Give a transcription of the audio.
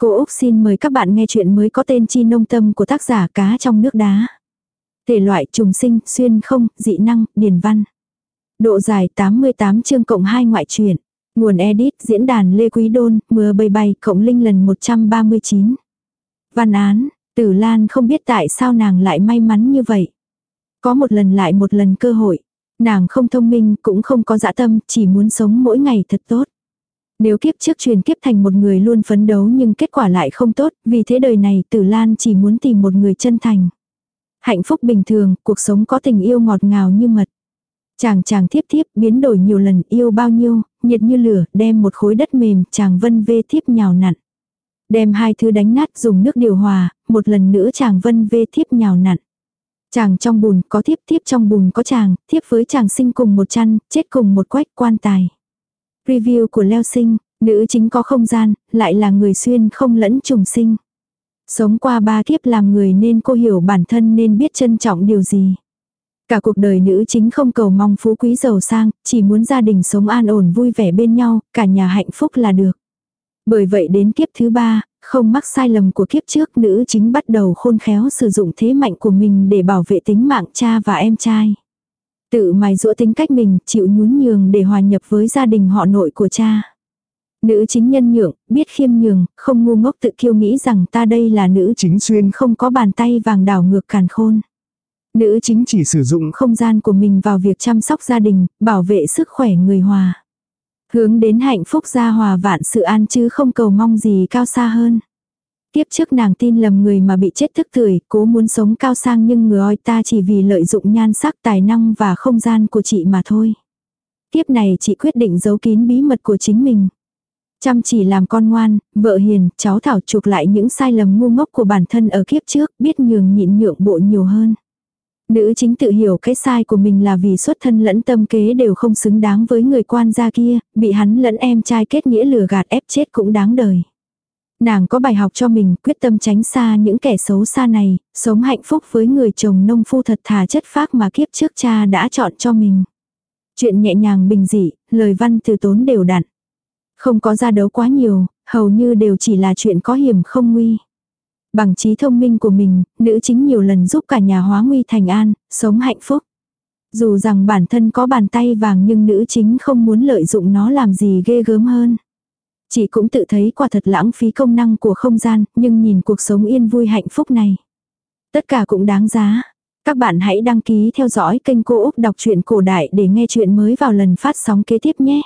Cô Úc xin mời các bạn nghe chuyện mới có tên chi nông tâm của tác giả cá trong nước đá. Thể loại trùng sinh, xuyên không, dị năng, điển văn. Độ dài 88 chương cộng 2 ngoại truyện. Nguồn edit diễn đàn Lê Quý Đôn, mưa bay bay, cộng linh lần 139. Văn án, Tử Lan không biết tại sao nàng lại may mắn như vậy. Có một lần lại một lần cơ hội. Nàng không thông minh, cũng không có dã tâm, chỉ muốn sống mỗi ngày thật tốt. Nếu kiếp trước truyền kiếp thành một người luôn phấn đấu nhưng kết quả lại không tốt, vì thế đời này Tử Lan chỉ muốn tìm một người chân thành. Hạnh phúc bình thường, cuộc sống có tình yêu ngọt ngào như mật. Chàng chàng thiếp thiếp biến đổi nhiều lần yêu bao nhiêu, nhiệt như lửa, đem một khối đất mềm, chàng vân vê thiếp nhào nặn. Đem hai thứ đánh nát dùng nước điều hòa, một lần nữa chàng vân vê thiếp nhào nặn. Chàng trong bùn có thiếp thiếp trong bùn có chàng, thiếp với chàng sinh cùng một chăn, chết cùng một quách quan tài. Review của Leo Sinh, nữ chính có không gian, lại là người xuyên không lẫn trùng sinh. Sống qua ba kiếp làm người nên cô hiểu bản thân nên biết trân trọng điều gì. Cả cuộc đời nữ chính không cầu mong phú quý giàu sang, chỉ muốn gia đình sống an ổn vui vẻ bên nhau, cả nhà hạnh phúc là được. Bởi vậy đến kiếp thứ ba, không mắc sai lầm của kiếp trước nữ chính bắt đầu khôn khéo sử dụng thế mạnh của mình để bảo vệ tính mạng cha và em trai. Tự mài dũa tính cách mình, chịu nhún nhường để hòa nhập với gia đình họ nội của cha. Nữ chính nhân nhượng, biết khiêm nhường, không ngu ngốc tự kiêu nghĩ rằng ta đây là nữ chính xuyên không có bàn tay vàng đảo ngược càn khôn. Nữ chính chỉ sử dụng không gian của mình vào việc chăm sóc gia đình, bảo vệ sức khỏe người hòa. Hướng đến hạnh phúc gia hòa vạn sự an chứ không cầu mong gì cao xa hơn. Tiếp trước nàng tin lầm người mà bị chết thức tuổi, cố muốn sống cao sang nhưng người oi ta chỉ vì lợi dụng nhan sắc tài năng và không gian của chị mà thôi. Tiếp này chị quyết định giấu kín bí mật của chính mình. Chăm chỉ làm con ngoan, vợ hiền, cháu thảo chuộc lại những sai lầm ngu ngốc của bản thân ở kiếp trước, biết nhường nhịn nhượng bộ nhiều hơn. Nữ chính tự hiểu cái sai của mình là vì xuất thân lẫn tâm kế đều không xứng đáng với người quan gia kia, bị hắn lẫn em trai kết nghĩa lừa gạt ép chết cũng đáng đời. Nàng có bài học cho mình quyết tâm tránh xa những kẻ xấu xa này, sống hạnh phúc với người chồng nông phu thật thà chất phác mà kiếp trước cha đã chọn cho mình. Chuyện nhẹ nhàng bình dị, lời văn từ tốn đều đặn. Không có ra đấu quá nhiều, hầu như đều chỉ là chuyện có hiểm không nguy. Bằng trí thông minh của mình, nữ chính nhiều lần giúp cả nhà hóa nguy thành an, sống hạnh phúc. Dù rằng bản thân có bàn tay vàng nhưng nữ chính không muốn lợi dụng nó làm gì ghê gớm hơn. Chị cũng tự thấy quả thật lãng phí công năng của không gian, nhưng nhìn cuộc sống yên vui hạnh phúc này. Tất cả cũng đáng giá. Các bạn hãy đăng ký theo dõi kênh Cô Úc Đọc truyện Cổ Đại để nghe chuyện mới vào lần phát sóng kế tiếp nhé.